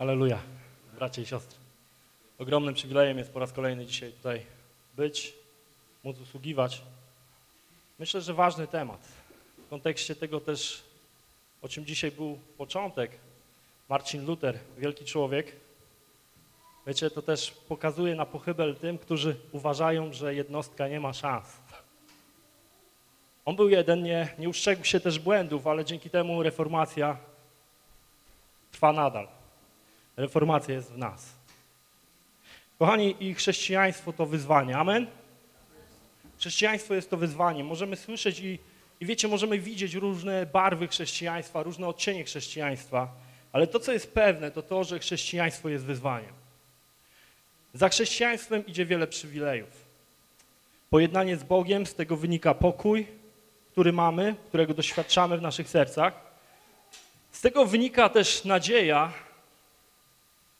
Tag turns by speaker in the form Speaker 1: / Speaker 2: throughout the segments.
Speaker 1: Aleluja, bracia i siostry. Ogromnym przywilejem jest po raz kolejny dzisiaj tutaj być, móc usługiwać. Myślę, że ważny temat. W kontekście tego też, o czym dzisiaj był początek, Marcin Luther, wielki człowiek. Wiecie, to też pokazuje na pochybel tym, którzy uważają, że jednostka nie ma szans. On był jeden, nie, nie się też błędów, ale dzięki temu reformacja trwa nadal. Reformacja jest w nas. Kochani, i chrześcijaństwo to wyzwanie. Amen? Chrześcijaństwo jest to wyzwanie. Możemy słyszeć i, i wiecie, możemy widzieć różne barwy chrześcijaństwa, różne odcienie chrześcijaństwa, ale to, co jest pewne, to to, że chrześcijaństwo jest wyzwaniem. Za chrześcijaństwem idzie wiele przywilejów. Pojednanie z Bogiem, z tego wynika pokój, który mamy, którego doświadczamy w naszych sercach. Z tego wynika też nadzieja,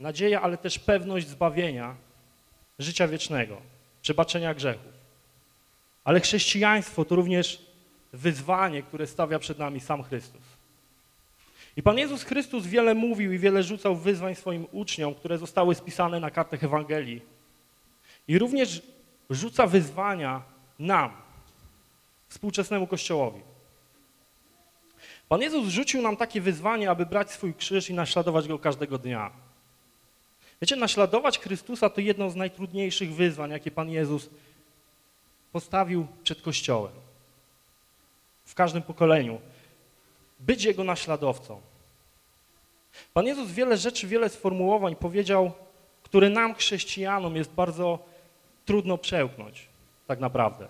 Speaker 1: nadzieja, ale też pewność zbawienia, życia wiecznego, przebaczenia grzechów. Ale chrześcijaństwo to również wyzwanie, które stawia przed nami sam Chrystus. I Pan Jezus Chrystus wiele mówił i wiele rzucał wyzwań swoim uczniom, które zostały spisane na kartach Ewangelii. I również rzuca wyzwania nam, współczesnemu Kościołowi. Pan Jezus rzucił nam takie wyzwanie, aby brać swój krzyż i naśladować Go każdego dnia. Wiecie, naśladować Chrystusa to jedno z najtrudniejszych wyzwań, jakie Pan Jezus postawił przed Kościołem. W każdym pokoleniu. Być Jego naśladowcą. Pan Jezus wiele rzeczy, wiele sformułowań powiedział, które nam, chrześcijanom, jest bardzo trudno przełknąć, tak naprawdę.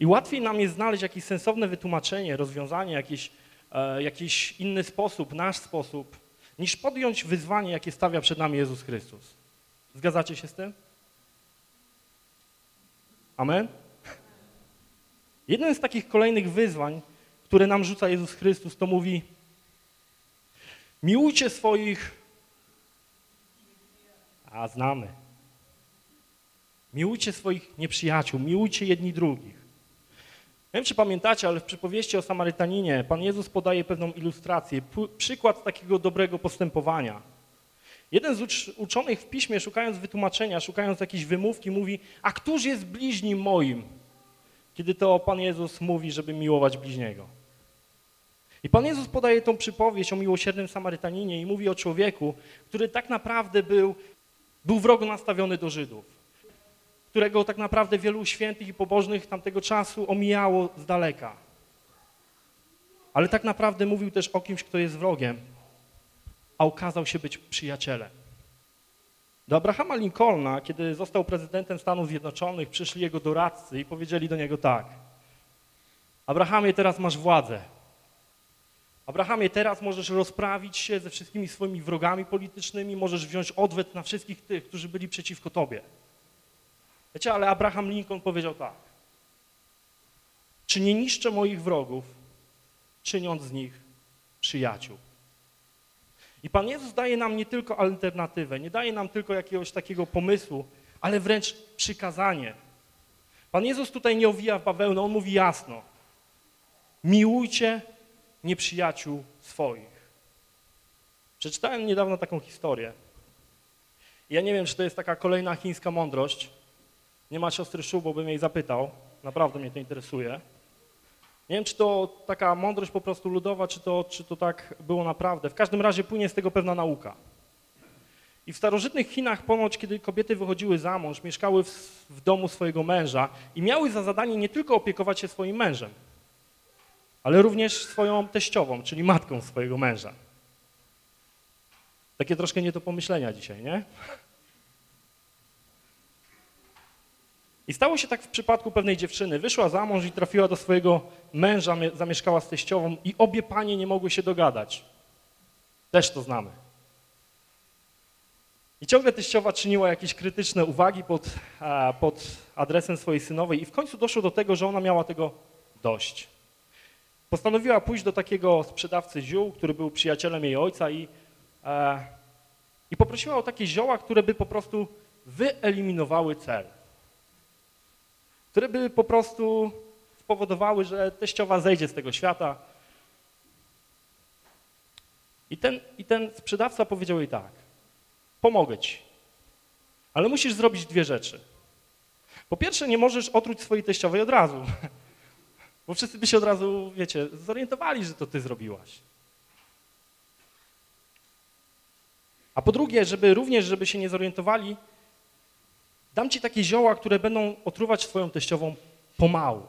Speaker 1: I łatwiej nam jest znaleźć jakieś sensowne wytłumaczenie, rozwiązanie, jakiś, e, jakiś inny sposób, nasz sposób, niż podjąć wyzwanie, jakie stawia przed nami Jezus Chrystus. Zgadzacie się z tym? Amen? Jednym z takich kolejnych wyzwań, które nam rzuca Jezus Chrystus, to mówi miłujcie swoich, a znamy, miłujcie swoich nieprzyjaciół, miłujcie jedni drugich. Nie wiem, czy pamiętacie, ale w przypowieści o Samarytaninie Pan Jezus podaje pewną ilustrację, przykład takiego dobrego postępowania. Jeden z ucz uczonych w piśmie, szukając wytłumaczenia, szukając jakiejś wymówki, mówi, a któż jest bliźnim moim? Kiedy to Pan Jezus mówi, żeby miłować bliźniego. I Pan Jezus podaje tą przypowieść o miłosiernym Samarytaninie i mówi o człowieku, który tak naprawdę był, był wrogo nastawiony do Żydów którego tak naprawdę wielu świętych i pobożnych tamtego czasu omijało z daleka. Ale tak naprawdę mówił też o kimś, kto jest wrogiem, a okazał się być przyjacielem. Do Abrahama Lincolna, kiedy został prezydentem Stanów Zjednoczonych, przyszli jego doradcy i powiedzieli do niego tak. Abrahamie, teraz masz władzę. Abrahamie, teraz możesz rozprawić się ze wszystkimi swoimi wrogami politycznymi, możesz wziąć odwet na wszystkich tych, którzy byli przeciwko tobie. Wiecie, ale Abraham Lincoln powiedział tak. Czy nie niszczę moich wrogów, czyniąc z nich przyjaciół? I Pan Jezus daje nam nie tylko alternatywę, nie daje nam tylko jakiegoś takiego pomysłu, ale wręcz przykazanie. Pan Jezus tutaj nie owija w bawełnę, On mówi jasno. Miłujcie nieprzyjaciół swoich. Przeczytałem niedawno taką historię. Ja nie wiem, czy to jest taka kolejna chińska mądrość, nie ma siostry Szu, bo bym jej zapytał. Naprawdę mnie to interesuje. Nie wiem, czy to taka mądrość po prostu ludowa, czy to, czy to tak było naprawdę. W każdym razie płynie z tego pewna nauka. I w starożytnych Chinach ponoć, kiedy kobiety wychodziły za mąż, mieszkały w, w domu swojego męża i miały za zadanie nie tylko opiekować się swoim mężem, ale również swoją teściową, czyli matką swojego męża. Takie troszkę nie do pomyślenia dzisiaj, nie? I stało się tak w przypadku pewnej dziewczyny. Wyszła za mąż i trafiła do swojego męża, zamieszkała z teściową i obie panie nie mogły się dogadać. Też to znamy. I ciągle teściowa czyniła jakieś krytyczne uwagi pod, pod adresem swojej synowej i w końcu doszło do tego, że ona miała tego dość. Postanowiła pójść do takiego sprzedawcy ziół, który był przyjacielem jej ojca i, e, i poprosiła o takie zioła, które by po prostu wyeliminowały cel które by po prostu spowodowały, że teściowa zejdzie z tego świata. I ten, I ten sprzedawca powiedział jej tak, pomogę ci, ale musisz zrobić dwie rzeczy. Po pierwsze, nie możesz otruć swojej teściowej od razu, bo wszyscy by się od razu, wiecie, zorientowali, że to ty zrobiłaś. A po drugie, żeby również, żeby się nie zorientowali, dam ci takie zioła, które będą otruwać swoją teściową pomału.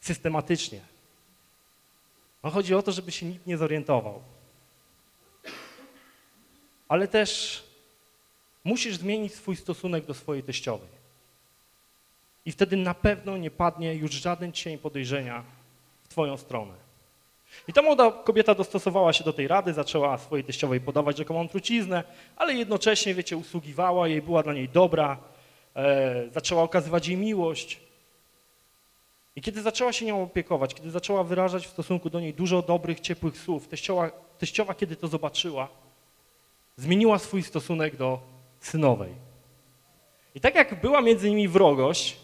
Speaker 1: Systematycznie. No chodzi o to, żeby się nikt nie zorientował. Ale też musisz zmienić swój stosunek do swojej teściowej. I wtedy na pewno nie padnie już żaden cień podejrzenia w twoją stronę. I ta młoda kobieta dostosowała się do tej rady, zaczęła swojej teściowej podawać rzekomą truciznę, ale jednocześnie, wiecie, usługiwała jej, była dla niej dobra, e, zaczęła okazywać jej miłość. I kiedy zaczęła się nią opiekować, kiedy zaczęła wyrażać w stosunku do niej dużo dobrych, ciepłych słów, teściowa, teściowa kiedy to zobaczyła, zmieniła swój stosunek do synowej. I tak jak była między nimi wrogość,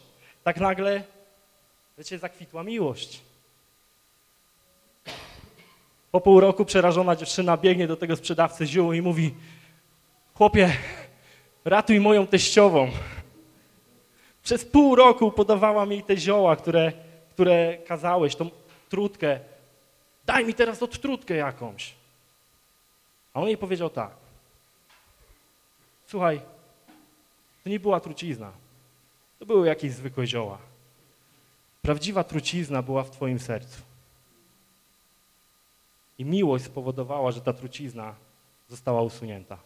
Speaker 1: tak nagle, wiecie, zakwitła miłość. Po pół roku przerażona dziewczyna biegnie do tego sprzedawcy ziół i mówi chłopie, ratuj moją teściową. Przez pół roku podawałam jej te zioła, które, które kazałeś, tą trutkę. Daj mi teraz odtrutkę jakąś. A on jej powiedział tak. Słuchaj, to nie była trucizna. To były jakieś zwykłe zioła. Prawdziwa trucizna była w twoim sercu. I miłość spowodowała, że ta trucizna została usunięta.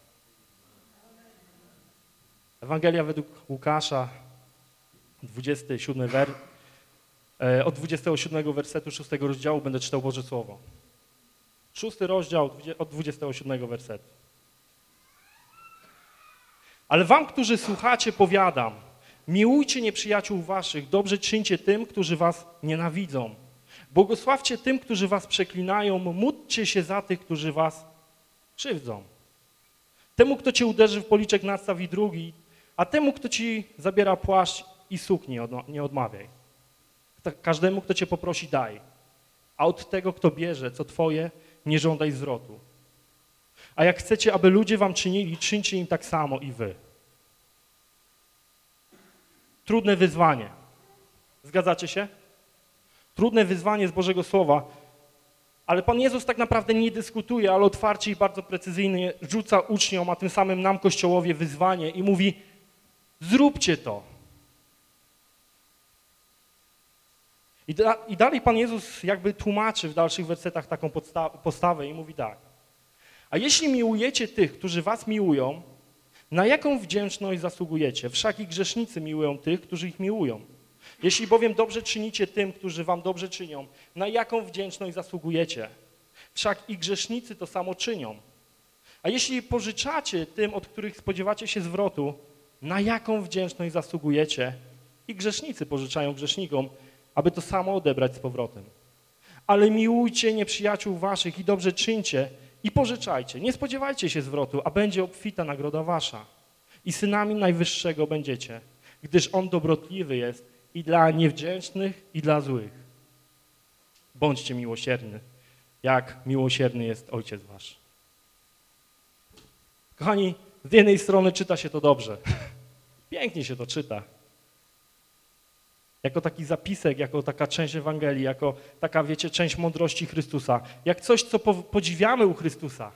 Speaker 1: Ewangelia według Łukasza, 27 wer, e, od 27 wersetu 6 rozdziału będę czytał Boże Słowo. Szósty rozdział od 27 wersetu. Ale wam, którzy słuchacie, powiadam, miłujcie nieprzyjaciół waszych, dobrze czyńcie tym, którzy was nienawidzą. Błogosławcie tym, którzy was przeklinają, módlcie się za tych, którzy was krzywdzą. Temu, kto cię uderzy w policzek, nadstaw i drugi, a temu, kto ci zabiera płaszcz i sukni, nie odmawiaj. Każdemu, kto cię poprosi, daj. A od tego, kto bierze, co twoje, nie żądaj zwrotu. A jak chcecie, aby ludzie wam czynili, czyńcie im tak samo i wy. Trudne wyzwanie. Zgadzacie się? Trudne wyzwanie z Bożego Słowa, ale Pan Jezus tak naprawdę nie dyskutuje, ale otwarcie i bardzo precyzyjnie rzuca uczniom, a tym samym nam, Kościołowie, wyzwanie i mówi zróbcie to. I, da, I, dalej Pan Jezus jakby tłumaczy w dalszych wersetach taką postawę i mówi tak. A jeśli miłujecie tych, którzy was miłują, na jaką wdzięczność zasługujecie? Wszak i grzesznicy miłują tych, którzy ich miłują. Jeśli bowiem dobrze czynicie tym, którzy wam dobrze czynią, na jaką wdzięczność zasługujecie? Wszak i grzesznicy to samo czynią. A jeśli pożyczacie tym, od których spodziewacie się zwrotu, na jaką wdzięczność zasługujecie? I grzesznicy pożyczają grzesznikom, aby to samo odebrać z powrotem. Ale miłujcie nieprzyjaciół waszych i dobrze czyńcie i pożyczajcie. Nie spodziewajcie się zwrotu, a będzie obfita nagroda wasza. I synami Najwyższego będziecie, gdyż On dobrotliwy jest i dla niewdzięcznych, i dla złych. Bądźcie miłosierni, jak miłosierny jest Ojciec Wasz. Kochani, z jednej strony czyta się to dobrze. Pięknie się to czyta. Jako taki zapisek, jako taka część Ewangelii, jako taka, wiecie, część mądrości Chrystusa. Jak coś, co podziwiamy u Chrystusa.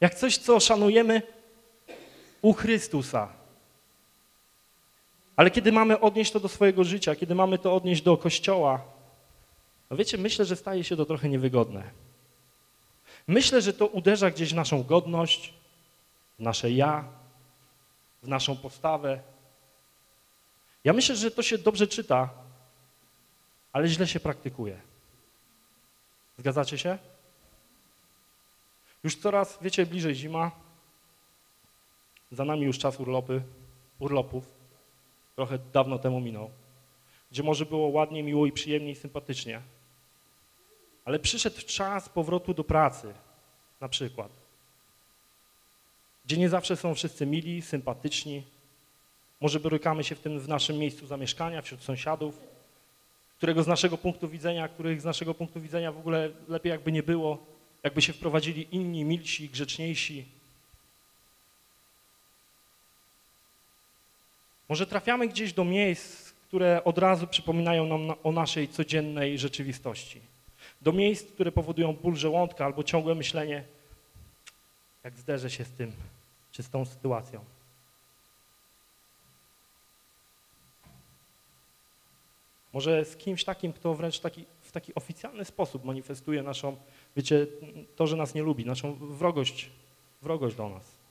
Speaker 1: Jak coś, co szanujemy u Chrystusa. Ale kiedy mamy odnieść to do swojego życia, kiedy mamy to odnieść do Kościoła, no wiecie, myślę, że staje się to trochę niewygodne. Myślę, że to uderza gdzieś w naszą godność, w nasze ja, w naszą postawę. Ja myślę, że to się dobrze czyta, ale źle się praktykuje. Zgadzacie się? Już coraz, wiecie, bliżej zima, za nami już czas urlopy, urlopów trochę dawno temu minął, gdzie może było ładnie, miło i przyjemnie i sympatycznie. Ale przyszedł czas powrotu do pracy, na przykład, gdzie nie zawsze są wszyscy mili, sympatyczni. Może borykamy się w tym w naszym miejscu zamieszkania, wśród sąsiadów, którego z naszego punktu widzenia, których z naszego punktu widzenia w ogóle lepiej jakby nie było. jakby się wprowadzili inni, milsi, grzeczniejsi. Może trafiamy gdzieś do miejsc, które od razu przypominają nam na, o naszej codziennej rzeczywistości. Do miejsc, które powodują ból żołądka albo ciągłe myślenie, jak zderzę się z tym, czy z tą sytuacją. Może z kimś takim, kto wręcz taki, w taki oficjalny sposób manifestuje naszą, wiecie, to, że nas nie lubi, naszą wrogość, wrogość do nas.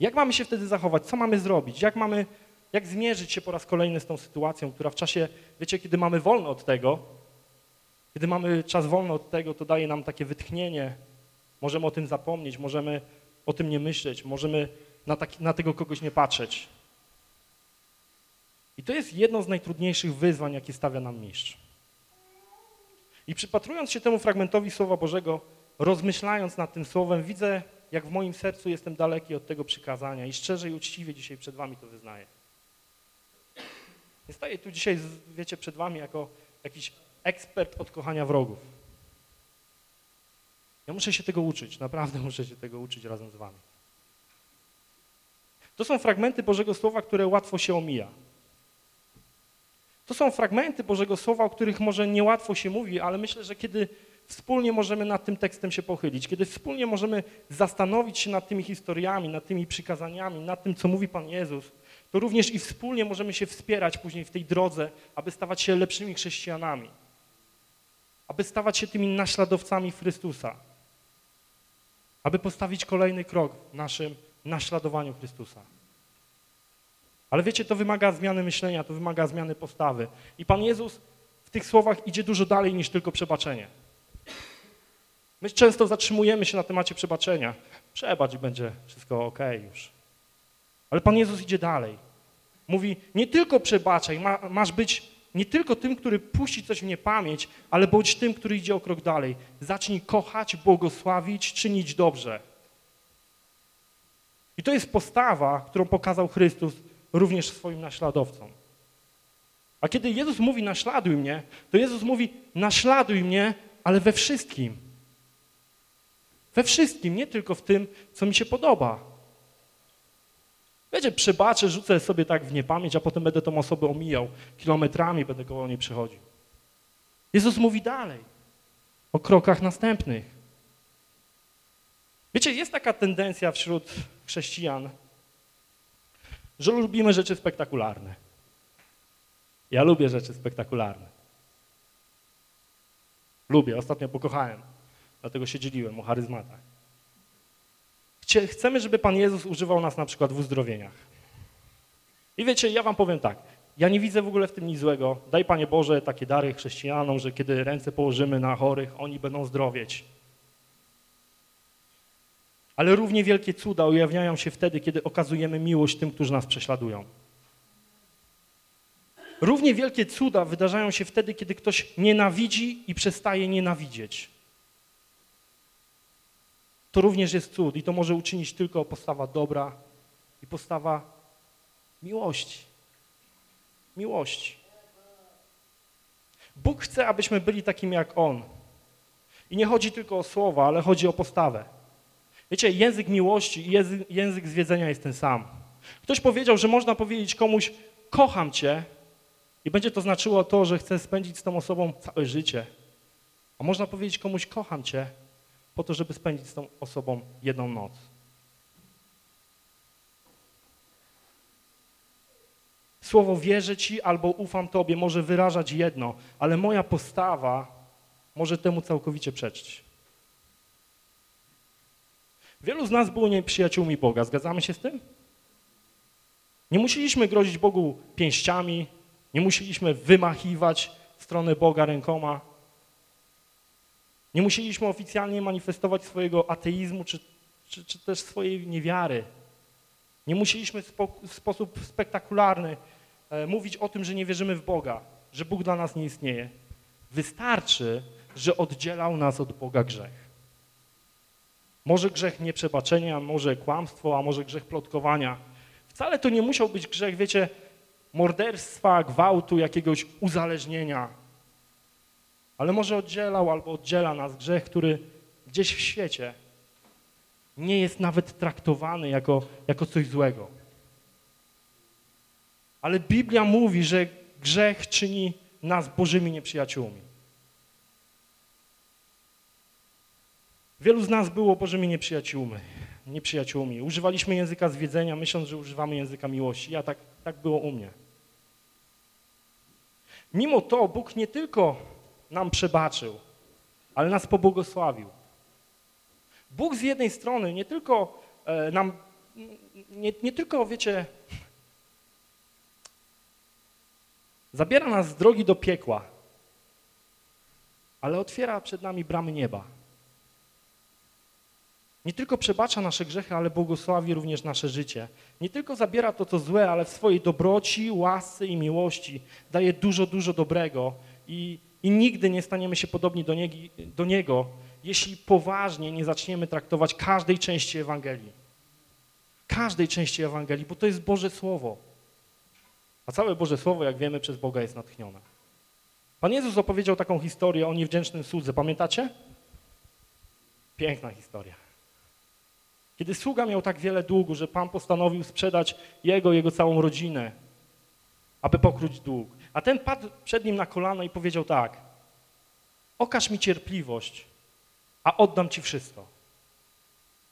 Speaker 1: Jak mamy się wtedy zachować? Co mamy zrobić? Jak mamy, jak zmierzyć się po raz kolejny z tą sytuacją, która w czasie, wiecie, kiedy mamy wolno od tego, kiedy mamy czas wolny od tego, to daje nam takie wytchnienie. Możemy o tym zapomnieć, możemy o tym nie myśleć, możemy na, taki, na tego kogoś nie patrzeć. I to jest jedno z najtrudniejszych wyzwań, jakie stawia nam mistrz. I przypatrując się temu fragmentowi Słowa Bożego, rozmyślając nad tym Słowem, widzę, jak w moim sercu jestem daleki od tego przykazania i szczerze i uczciwie dzisiaj przed wami to wyznaję. Nie staję tu dzisiaj, wiecie, przed wami jako jakiś ekspert od kochania wrogów. Ja muszę się tego uczyć, naprawdę muszę się tego uczyć razem z wami. To są fragmenty Bożego Słowa, które łatwo się omija. To są fragmenty Bożego Słowa, o których może niełatwo się mówi, ale myślę, że kiedy wspólnie możemy nad tym tekstem się pochylić, kiedy wspólnie możemy zastanowić się nad tymi historiami, nad tymi przykazaniami, nad tym, co mówi Pan Jezus, to również i wspólnie możemy się wspierać później w tej drodze, aby stawać się lepszymi chrześcijanami, aby stawać się tymi naśladowcami Chrystusa, aby postawić kolejny krok w naszym naśladowaniu Chrystusa. Ale wiecie, to wymaga zmiany myślenia, to wymaga zmiany postawy. I Pan Jezus w tych słowach idzie dużo dalej niż tylko przebaczenie. My często zatrzymujemy się na temacie przebaczenia. Przebacz będzie wszystko ok już. Ale Pan Jezus idzie dalej. Mówi, nie tylko przebaczaj, ma, masz być nie tylko tym, który puści coś w niepamięć, ale bądź tym, który idzie o krok dalej. Zacznij kochać, błogosławić, czynić dobrze. I to jest postawa, którą pokazał Chrystus również swoim naśladowcom. A kiedy Jezus mówi naśladuj mnie, to Jezus mówi naśladuj mnie, ale we wszystkim. We wszystkim, nie tylko w tym, co mi się podoba. Wiecie, przebaczę, rzucę sobie tak w niepamięć, a potem będę tą osobę omijał. Kilometrami będę koło niej przechodził. Jezus mówi dalej, o krokach następnych. Wiecie, jest taka tendencja wśród chrześcijan, że lubimy rzeczy spektakularne. Ja lubię rzeczy spektakularne. Lubię, ostatnio pokochałem, dlatego się dzieliłem o charyzmatach. Chcemy, żeby Pan Jezus używał nas na przykład w uzdrowieniach. I wiecie, ja wam powiem tak, ja nie widzę w ogóle w tym nic złego. Daj Panie Boże takie dary chrześcijanom, że kiedy ręce położymy na chorych, oni będą zdrowieć. Ale równie wielkie cuda ujawniają się wtedy, kiedy okazujemy miłość tym, którzy nas prześladują. Równie wielkie cuda wydarzają się wtedy, kiedy ktoś nienawidzi i przestaje nienawidzieć. To również jest cud i to może uczynić tylko postawa dobra i postawa miłości. Miłości. Bóg chce, abyśmy byli takimi jak On. I nie chodzi tylko o słowa, ale chodzi o postawę. Wiecie, język miłości i język, język zwiedzenia jest ten sam. Ktoś powiedział, że można powiedzieć komuś, kocham cię i będzie to znaczyło to, że chcę spędzić z tą osobą całe życie. A można powiedzieć komuś, kocham cię po to, żeby spędzić z tą osobą jedną noc. Słowo wierzę Ci albo ufam Tobie może wyrażać jedno, ale moja postawa może temu całkowicie przeczyć. Wielu z nas było nieprzyjaciółmi Boga. Zgadzamy się z tym? Nie musieliśmy grozić Bogu pięściami, nie musieliśmy wymachiwać w stronę Boga rękoma. Nie musieliśmy oficjalnie manifestować swojego ateizmu czy, czy, czy też swojej niewiary. Nie musieliśmy w sposób spektakularny e, mówić o tym, że nie wierzymy w Boga, że Bóg dla nas nie istnieje. Wystarczy, że oddzielał nas od Boga grzech. Może grzech nieprzebaczenia, może kłamstwo, a może grzech plotkowania. Wcale to nie musiał być grzech, wiecie, morderstwa, gwałtu, jakiegoś uzależnienia. Ale może oddzielał albo oddziela nas grzech, który gdzieś w świecie nie jest nawet traktowany jako, jako coś złego. Ale Biblia mówi, że grzech czyni nas Bożymi nieprzyjaciółmi. Wielu z nas było Bożymi nieprzyjaciółmi. nieprzyjaciółmi. Używaliśmy języka zwiedzenia, myśląc, że używamy języka miłości. Ja tak, tak było u mnie. Mimo to Bóg nie tylko nam przebaczył, ale nas pobłogosławił. Bóg z jednej strony nie tylko e, nam, nie, nie tylko, wiecie, zabiera nas z drogi do piekła, ale otwiera przed nami bramy nieba. Nie tylko przebacza nasze grzechy, ale błogosławi również nasze życie. Nie tylko zabiera to, co złe, ale w swojej dobroci, łasce i miłości daje dużo, dużo dobrego i, i nigdy nie staniemy się podobni do, do Niego, jeśli poważnie nie zaczniemy traktować każdej części Ewangelii. Każdej części Ewangelii, bo to jest Boże Słowo. A całe Boże Słowo, jak wiemy, przez Boga jest natchnione. Pan Jezus opowiedział taką historię o niewdzięcznym słudze. Pamiętacie? Piękna historia. Kiedy sługa miał tak wiele długu, że Pan postanowił sprzedać jego, jego całą rodzinę, aby pokróć dług. A ten padł przed nim na kolano i powiedział tak, okaż mi cierpliwość, a oddam ci wszystko.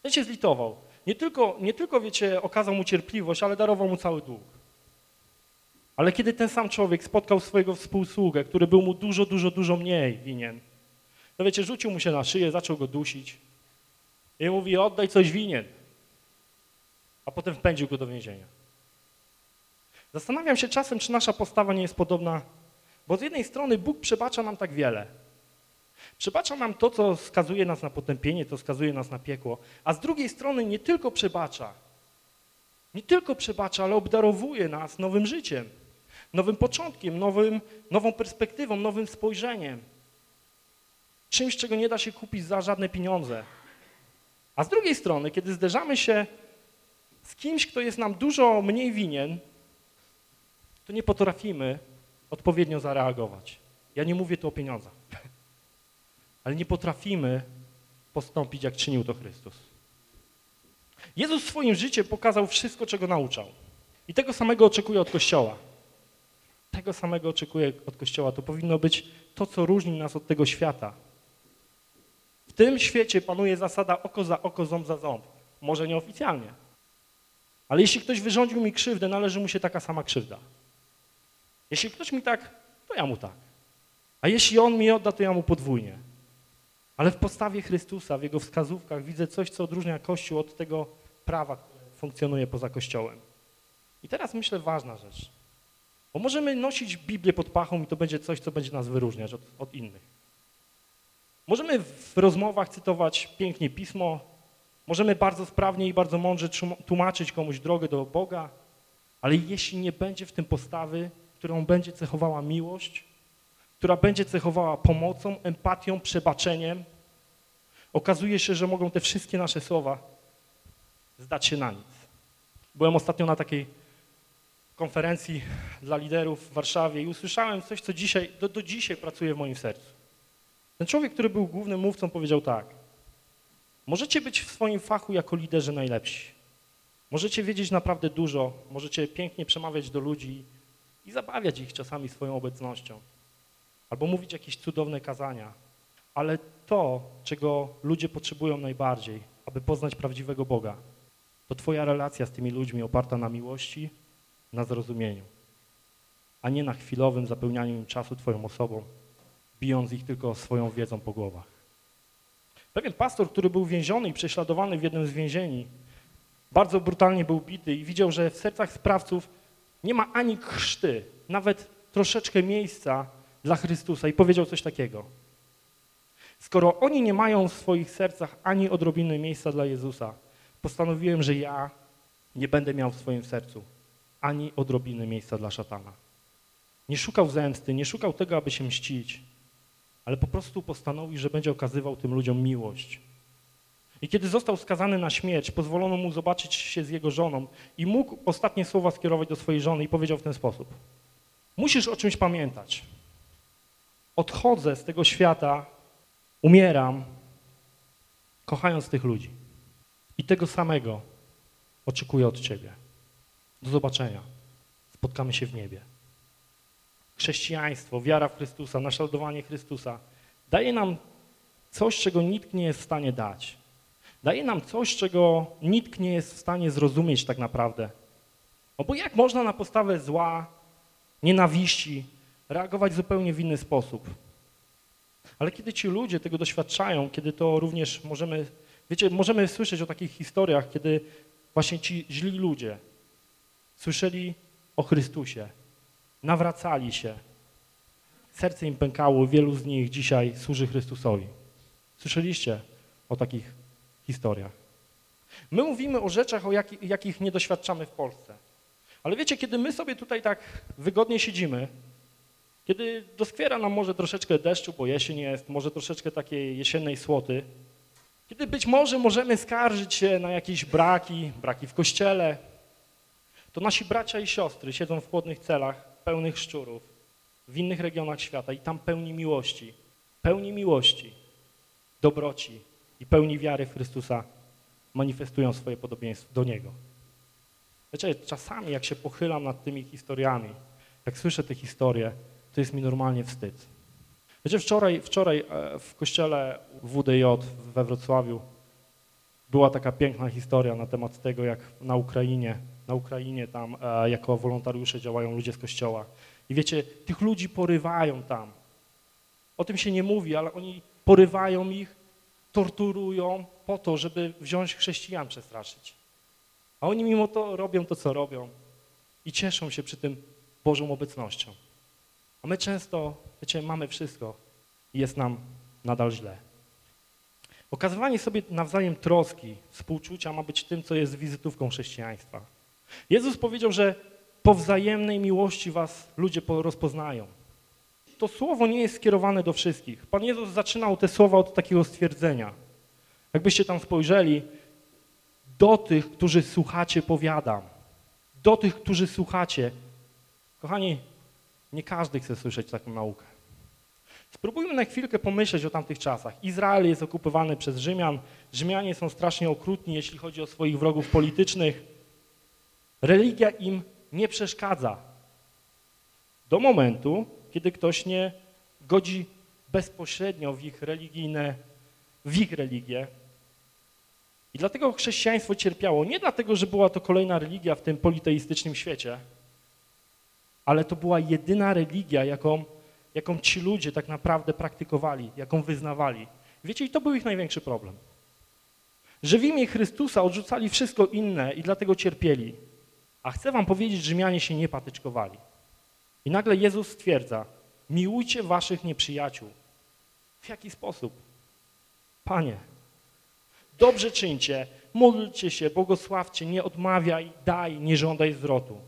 Speaker 1: Ten się zlitował. Nie tylko, nie tylko, wiecie, okazał mu cierpliwość, ale darował mu cały dług. Ale kiedy ten sam człowiek spotkał swojego współsługę, który był mu dużo, dużo, dużo mniej winien, to wiecie, rzucił mu się na szyję, zaczął go dusić i mówi, oddaj coś winien. A potem wpędził go do więzienia. Zastanawiam się czasem, czy nasza postawa nie jest podobna, bo z jednej strony Bóg przebacza nam tak wiele. Przebacza nam to, co skazuje nas na potępienie, co skazuje nas na piekło, a z drugiej strony nie tylko przebacza, nie tylko przebacza, ale obdarowuje nas nowym życiem, nowym początkiem, nowym, nową perspektywą, nowym spojrzeniem. Czymś, czego nie da się kupić za żadne pieniądze. A z drugiej strony, kiedy zderzamy się z kimś, kto jest nam dużo mniej winien, to nie potrafimy odpowiednio zareagować. Ja nie mówię tu o pieniądzach, ale nie potrafimy postąpić, jak czynił to Chrystus. Jezus w swoim życiu pokazał wszystko, czego nauczał. I tego samego oczekuje od Kościoła. Tego samego oczekuje od Kościoła. To powinno być to, co różni nas od tego świata. W tym świecie panuje zasada oko za oko, ząb za ząb. Może nieoficjalnie. Ale jeśli ktoś wyrządził mi krzywdę, należy mu się taka sama krzywda. Jeśli ktoś mi tak, to ja mu tak. A jeśli on mi odda, to ja mu podwójnie. Ale w postawie Chrystusa, w jego wskazówkach widzę coś, co odróżnia Kościół od tego prawa, które funkcjonuje poza Kościołem. I teraz myślę ważna rzecz. Bo możemy nosić Biblię pod pachą i to będzie coś, co będzie nas wyróżniać od, od innych. Możemy w rozmowach cytować pięknie Pismo, możemy bardzo sprawnie i bardzo mądrze tłumaczyć komuś drogę do Boga, ale jeśli nie będzie w tym postawy, którą będzie cechowała miłość, która będzie cechowała pomocą, empatią, przebaczeniem, okazuje się, że mogą te wszystkie nasze słowa zdać się na nic. Byłem ostatnio na takiej konferencji dla liderów w Warszawie i usłyszałem coś, co dzisiaj, do, do dzisiaj pracuje w moim sercu. Ten człowiek, który był głównym mówcą, powiedział tak. Możecie być w swoim fachu jako liderzy najlepsi. Możecie wiedzieć naprawdę dużo, możecie pięknie przemawiać do ludzi i zabawiać ich czasami swoją obecnością. Albo mówić jakieś cudowne kazania. Ale to, czego ludzie potrzebują najbardziej, aby poznać prawdziwego Boga, to twoja relacja z tymi ludźmi oparta na miłości, na zrozumieniu, a nie na chwilowym zapełnianiu im czasu twoją osobą, bijąc ich tylko swoją wiedzą po głowach. Pewien pastor, który był więziony i prześladowany w jednym z więzieni, bardzo brutalnie był bity i widział, że w sercach sprawców nie ma ani chrzty, nawet troszeczkę miejsca dla Chrystusa i powiedział coś takiego. Skoro oni nie mają w swoich sercach ani odrobiny miejsca dla Jezusa, postanowiłem, że ja nie będę miał w swoim sercu ani odrobiny miejsca dla szatana. Nie szukał zemsty, nie szukał tego, aby się mścić, ale po prostu postanowił, że będzie okazywał tym ludziom miłość. I kiedy został skazany na śmierć, pozwolono mu zobaczyć się z jego żoną i mógł ostatnie słowa skierować do swojej żony i powiedział w ten sposób. Musisz o czymś pamiętać. odchodzę z tego świata, umieram, kochając tych ludzi. I tego samego oczekuję od Ciebie. Do zobaczenia. Spotkamy się w niebie. Chrześcijaństwo, wiara w Chrystusa, naśladowanie Chrystusa daje nam coś, czego nikt nie jest w stanie dać. Daje nam coś, czego nikt nie jest w stanie zrozumieć tak naprawdę. No bo jak można na postawę zła, nienawiści reagować zupełnie w inny sposób? Ale kiedy ci ludzie tego doświadczają, kiedy to również możemy, wiecie, możemy słyszeć o takich historiach, kiedy właśnie ci źli ludzie słyszeli o Chrystusie, nawracali się, serce im pękało, wielu z nich dzisiaj służy Chrystusowi. Słyszeliście o takich historiach? My mówimy o rzeczach, o jakich, jakich nie doświadczamy w Polsce. Ale wiecie, kiedy my sobie tutaj tak wygodnie siedzimy, kiedy doskwiera nam może troszeczkę deszczu, bo jesień jest, może troszeczkę takiej jesiennej słoty, kiedy być może możemy skarżyć się na jakieś braki, braki w kościele, to nasi bracia i siostry siedzą w chłodnych celach, pełnych szczurów, w innych regionach świata i tam pełni miłości, pełni miłości, dobroci i pełni wiary w Chrystusa manifestują swoje podobieństwo do Niego. Wiecie, czasami jak się pochylam nad tymi historiami, jak słyszę te historie, to jest mi normalnie wstyd. Wiecie, wczoraj, wczoraj e, w kościele WDJ we Wrocławiu była taka piękna historia na temat tego, jak na Ukrainie, na Ukrainie tam e, jako wolontariusze działają ludzie z kościoła. I wiecie, tych ludzi porywają tam. O tym się nie mówi, ale oni porywają ich, torturują po to, żeby wziąć chrześcijan przestraszyć. A oni mimo to robią to, co robią i cieszą się przy tym Bożą obecnością. A my często, wiecie, mamy wszystko i jest nam nadal źle. Okazywanie sobie nawzajem troski, współczucia ma być tym, co jest wizytówką chrześcijaństwa. Jezus powiedział, że po wzajemnej miłości was ludzie rozpoznają. To słowo nie jest skierowane do wszystkich. Pan Jezus zaczynał te słowa od takiego stwierdzenia. Jakbyście tam spojrzeli, do tych, którzy słuchacie, powiadam. Do tych, którzy słuchacie. Kochani, nie każdy chce słyszeć taką naukę. Spróbujmy na chwilkę pomyśleć o tamtych czasach. Izrael jest okupowany przez Rzymian. Rzymianie są strasznie okrutni, jeśli chodzi o swoich wrogów politycznych. Religia im nie przeszkadza. Do momentu, kiedy ktoś nie godzi bezpośrednio w ich religijne, w ich religię. I dlatego chrześcijaństwo cierpiało. Nie dlatego, że była to kolejna religia w tym politeistycznym świecie, ale to była jedyna religia, jaką, jaką ci ludzie tak naprawdę praktykowali, jaką wyznawali. Wiecie, i to był ich największy problem. Że w imię Chrystusa odrzucali wszystko inne i dlatego cierpieli. A chcę wam powiedzieć, że Rzymianie się nie patyczkowali. I nagle Jezus stwierdza, miłujcie waszych nieprzyjaciół. W jaki sposób? Panie, dobrze czyńcie, módlcie się, błogosławcie, nie odmawiaj, daj, nie żądaj zwrotu.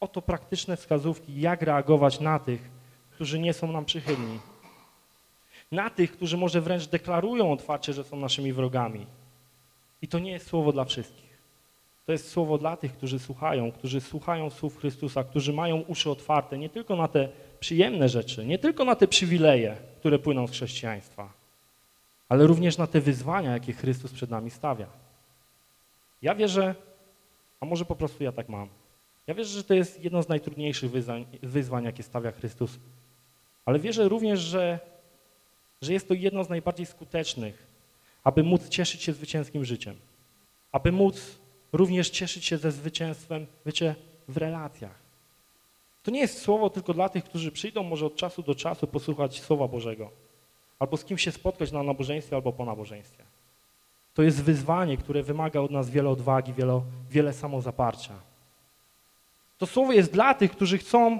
Speaker 1: Oto praktyczne wskazówki, jak reagować na tych, którzy nie są nam przychylni. Na tych, którzy może wręcz deklarują otwarcie, że są naszymi wrogami. I to nie jest słowo dla wszystkich. To jest słowo dla tych, którzy słuchają, którzy słuchają słów Chrystusa, którzy mają uszy otwarte nie tylko na te przyjemne rzeczy, nie tylko na te przywileje, które płyną z chrześcijaństwa, ale również na te wyzwania, jakie Chrystus przed nami stawia. Ja wierzę, a może po prostu ja tak mam, ja wierzę, że to jest jedno z najtrudniejszych wyzwań, wyzwań jakie stawia Chrystus, ale wierzę również, że, że jest to jedno z najbardziej skutecznych, aby móc cieszyć się zwycięskim życiem, aby móc również cieszyć się ze zwycięstwem, wiecie, w relacjach. To nie jest słowo tylko dla tych, którzy przyjdą może od czasu do czasu posłuchać Słowa Bożego, albo z kim się spotkać na nabożeństwie, albo po nabożeństwie. To jest wyzwanie, które wymaga od nas wiele odwagi, wiele, wiele samozaparcia. To słowo jest dla tych, którzy chcą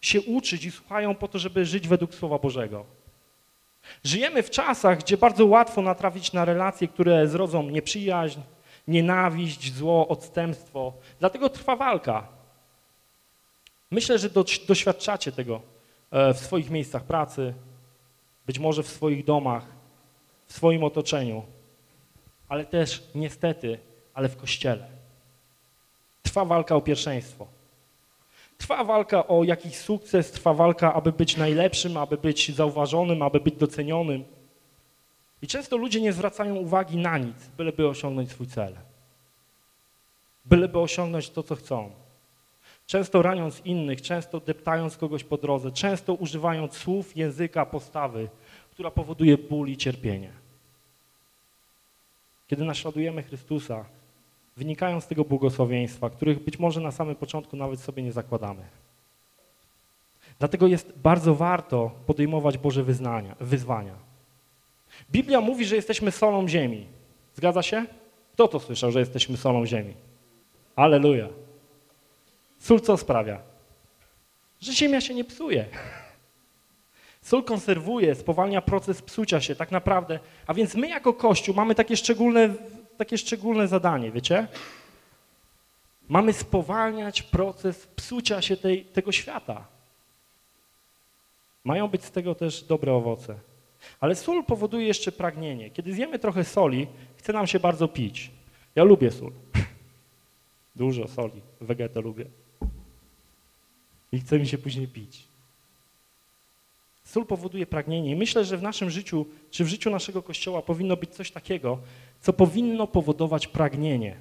Speaker 1: się uczyć i słuchają po to, żeby żyć według Słowa Bożego. Żyjemy w czasach, gdzie bardzo łatwo natrafić na relacje, które zrodzą nieprzyjaźń, nienawiść, zło, odstępstwo. Dlatego trwa walka. Myślę, że doświadczacie tego e, w swoich miejscach pracy, być może w swoich domach, w swoim otoczeniu, ale też niestety, ale w Kościele. Trwa walka o pierwszeństwo. Trwa walka o jakiś sukces, trwa walka, aby być najlepszym, aby być zauważonym, aby być docenionym. I często ludzie nie zwracają uwagi na nic, byleby osiągnąć swój cel. Byleby osiągnąć to, co chcą. Często raniąc innych, często deptając kogoś po drodze, często używając słów, języka, postawy, która powoduje ból i cierpienie. Kiedy naśladujemy Chrystusa, wynikają z tego błogosławieństwa, których być może na samym początku nawet sobie nie zakładamy. Dlatego jest bardzo warto podejmować Boże wyznania, wyzwania. Biblia mówi, że jesteśmy solą ziemi. Zgadza się? Kto to słyszał, że jesteśmy solą ziemi? Aleluja. Sól co sprawia? Że ziemia się nie psuje. Sól konserwuje, spowalnia proces psucia się tak naprawdę. A więc my jako Kościół mamy takie szczególne, takie szczególne zadanie, wiecie? Mamy spowalniać proces psucia się tej, tego świata. Mają być z tego też dobre owoce. Ale sól powoduje jeszcze pragnienie. Kiedy zjemy trochę soli, chce nam się bardzo pić. Ja lubię sól. Dużo soli, wegetę lubię. I chce mi się później pić. Sól powoduje pragnienie i myślę, że w naszym życiu, czy w życiu naszego Kościoła powinno być coś takiego, co powinno powodować pragnienie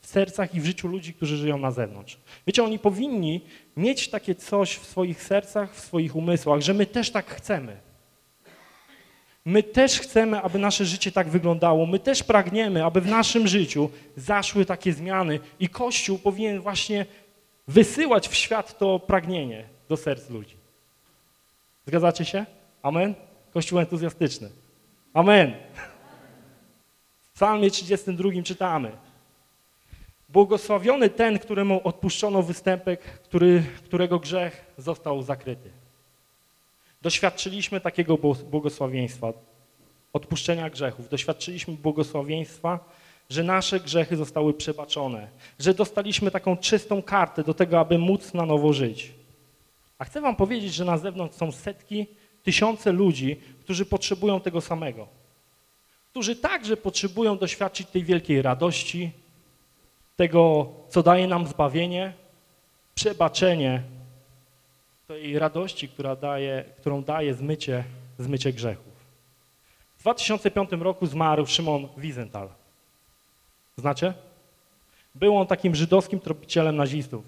Speaker 1: w sercach i w życiu ludzi, którzy żyją na zewnątrz. Wiecie, oni powinni mieć takie coś w swoich sercach, w swoich umysłach, że my też tak chcemy. My też chcemy, aby nasze życie tak wyglądało. My też pragniemy, aby w naszym życiu zaszły takie zmiany i Kościół powinien właśnie wysyłać w świat to pragnienie do serc ludzi. Zgadzacie się? Amen? Kościół entuzjastyczny. Amen. W psalmie 32 czytamy. Błogosławiony ten, któremu odpuszczono występek, który, którego grzech został zakryty. Doświadczyliśmy takiego błogosławieństwa, odpuszczenia grzechów. Doświadczyliśmy błogosławieństwa, że nasze grzechy zostały przebaczone, że dostaliśmy taką czystą kartę do tego, aby móc na nowo żyć. A chcę wam powiedzieć, że na zewnątrz są setki, tysiące ludzi, którzy potrzebują tego samego. Którzy także potrzebują doświadczyć tej wielkiej radości, tego, co daje nam zbawienie, przebaczenie, tej radości, która daje, którą daje zmycie, zmycie grzechów. W 2005 roku zmarł Szymon Wiesenthal. Znacie? Był on takim żydowskim tropicielem nazistów.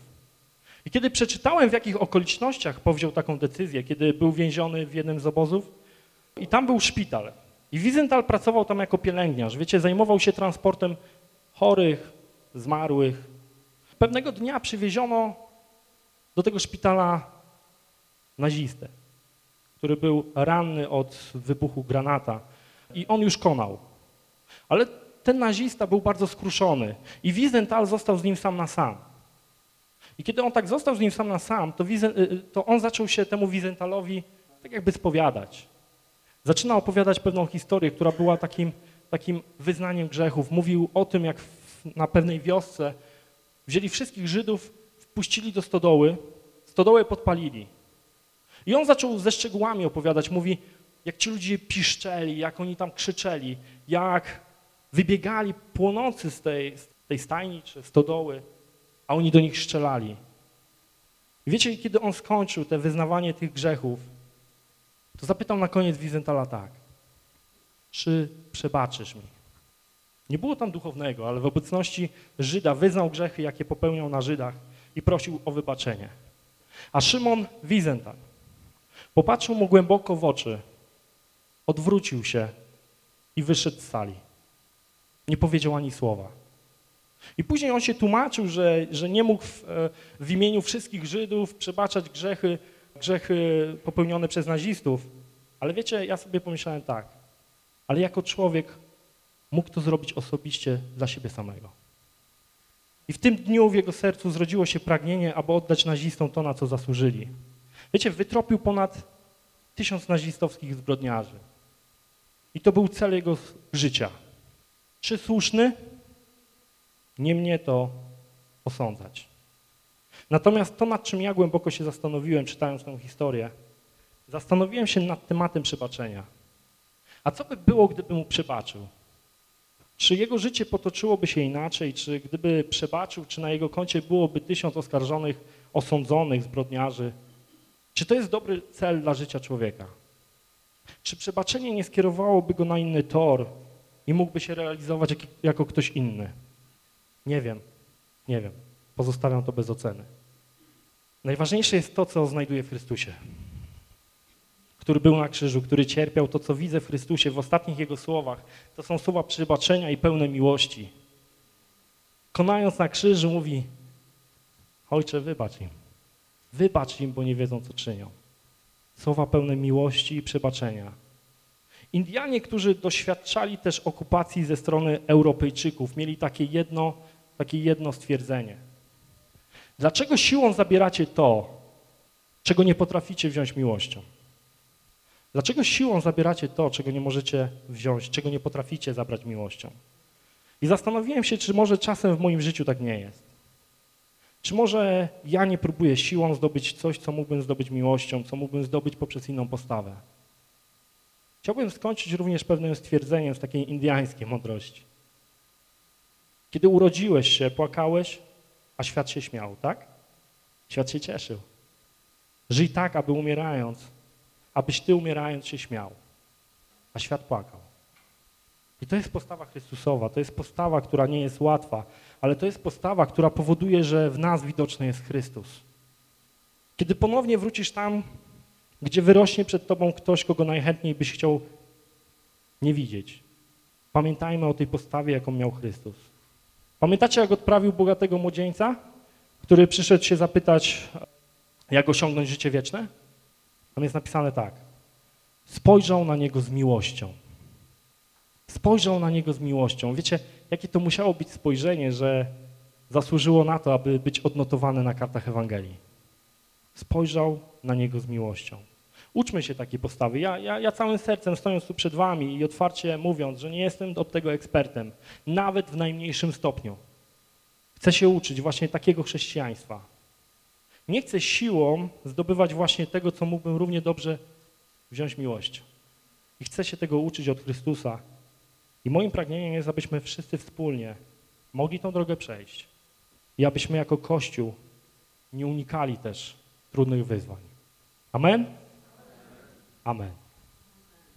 Speaker 1: I kiedy przeczytałem, w jakich okolicznościach powziął taką decyzję, kiedy był więziony w jednym z obozów, i tam był szpital. I Wiesenthal pracował tam jako pielęgniarz. Wiecie, zajmował się transportem chorych, zmarłych. Pewnego dnia przywieziono do tego szpitala nazistę, który był ranny od wybuchu granata i on już konał. Ale ten nazista był bardzo skruszony i Wiesenthal został z nim sam na sam. I kiedy on tak został z nim sam na sam, to, y, y, to on zaczął się temu Wiesenthalowi tak jakby spowiadać. Zaczyna opowiadać pewną historię, która była takim, takim wyznaniem grzechów. Mówił o tym, jak w, na pewnej wiosce wzięli wszystkich Żydów, wpuścili do stodoły, stodołę podpalili. I on zaczął ze szczegółami opowiadać. Mówi, jak ci ludzie piszczeli, jak oni tam krzyczeli, jak wybiegali płonący z tej, z tej stajni czy stodoły, a oni do nich strzelali. I wiecie, kiedy on skończył te wyznawanie tych grzechów, to zapytał na koniec Wizentala tak, czy przebaczysz mi? Nie było tam duchownego, ale w obecności Żyda wyznał grzechy, jakie popełniał na Żydach i prosił o wybaczenie. A Szymon Wizental popatrzył mu głęboko w oczy, odwrócił się i wyszedł z sali. Nie powiedział ani słowa. I później on się tłumaczył, że, że nie mógł w, e, w imieniu wszystkich Żydów przebaczać grzechy, grzechy popełnione przez nazistów. Ale wiecie, ja sobie pomyślałem tak, ale jako człowiek mógł to zrobić osobiście dla siebie samego. I w tym dniu w jego sercu zrodziło się pragnienie, aby oddać nazistom to, na co zasłużyli. Wiecie, wytropił ponad tysiąc nazistowskich zbrodniarzy. I to był cel jego życia. Czy słuszny? Nie mnie to osądzać. Natomiast to, nad czym ja głęboko się zastanowiłem, czytając tę historię, zastanowiłem się nad tematem przebaczenia. A co by było, gdyby mu przebaczył? Czy jego życie potoczyłoby się inaczej? Czy gdyby przebaczył, czy na jego koncie byłoby tysiąc oskarżonych osądzonych, zbrodniarzy. Czy to jest dobry cel dla życia człowieka? Czy przebaczenie nie skierowałoby go na inny tor i mógłby się realizować jak, jako ktoś inny? Nie wiem, nie wiem. Pozostawiam to bez oceny. Najważniejsze jest to, co znajduję w Chrystusie, który był na krzyżu, który cierpiał. To, co widzę w Chrystusie w ostatnich Jego słowach, to są słowa przebaczenia i pełne miłości. Konając na krzyżu mówi, Ojcze, wybacz im. Wybacz im, bo nie wiedzą, co czynią. Słowa pełne miłości i przebaczenia. Indianie, którzy doświadczali też okupacji ze strony Europejczyków, mieli takie jedno, takie jedno stwierdzenie. Dlaczego siłą zabieracie to, czego nie potraficie wziąć miłością? Dlaczego siłą zabieracie to, czego nie możecie wziąć, czego nie potraficie zabrać miłością? I zastanowiłem się, czy może czasem w moim życiu tak nie jest. Czy może ja nie próbuję siłą zdobyć coś, co mógłbym zdobyć miłością, co mógłbym zdobyć poprzez inną postawę? Chciałbym skończyć również pewnym stwierdzeniem z takiej indiańskiej mądrości. Kiedy urodziłeś się, płakałeś, a świat się śmiał, tak? Świat się cieszył. Żyj tak, aby umierając, abyś ty umierając się śmiał, a świat płakał. I to jest postawa Chrystusowa, to jest postawa, która nie jest łatwa, ale to jest postawa, która powoduje, że w nas widoczny jest Chrystus. Kiedy ponownie wrócisz tam, gdzie wyrośnie przed tobą ktoś, kogo najchętniej byś chciał nie widzieć, pamiętajmy o tej postawie, jaką miał Chrystus. Pamiętacie, jak odprawił bogatego młodzieńca, który przyszedł się zapytać, jak osiągnąć życie wieczne? Tam jest napisane tak. Spojrzał na niego z miłością. Spojrzał na niego z miłością. Wiecie, jakie to musiało być spojrzenie, że zasłużyło na to, aby być odnotowane na kartach Ewangelii. Spojrzał na niego z miłością. Uczmy się takiej postawy. Ja, ja, ja całym sercem stojąc tu przed wami i otwarcie mówiąc, że nie jestem od tego ekspertem, nawet w najmniejszym stopniu. Chcę się uczyć właśnie takiego chrześcijaństwa. Nie chcę siłą zdobywać właśnie tego, co mógłbym równie dobrze wziąć miłością. I chcę się tego uczyć od Chrystusa. I moim pragnieniem jest, abyśmy wszyscy wspólnie mogli tą drogę przejść. I abyśmy jako Kościół nie unikali też trudnych wyzwań. Amen? Amen.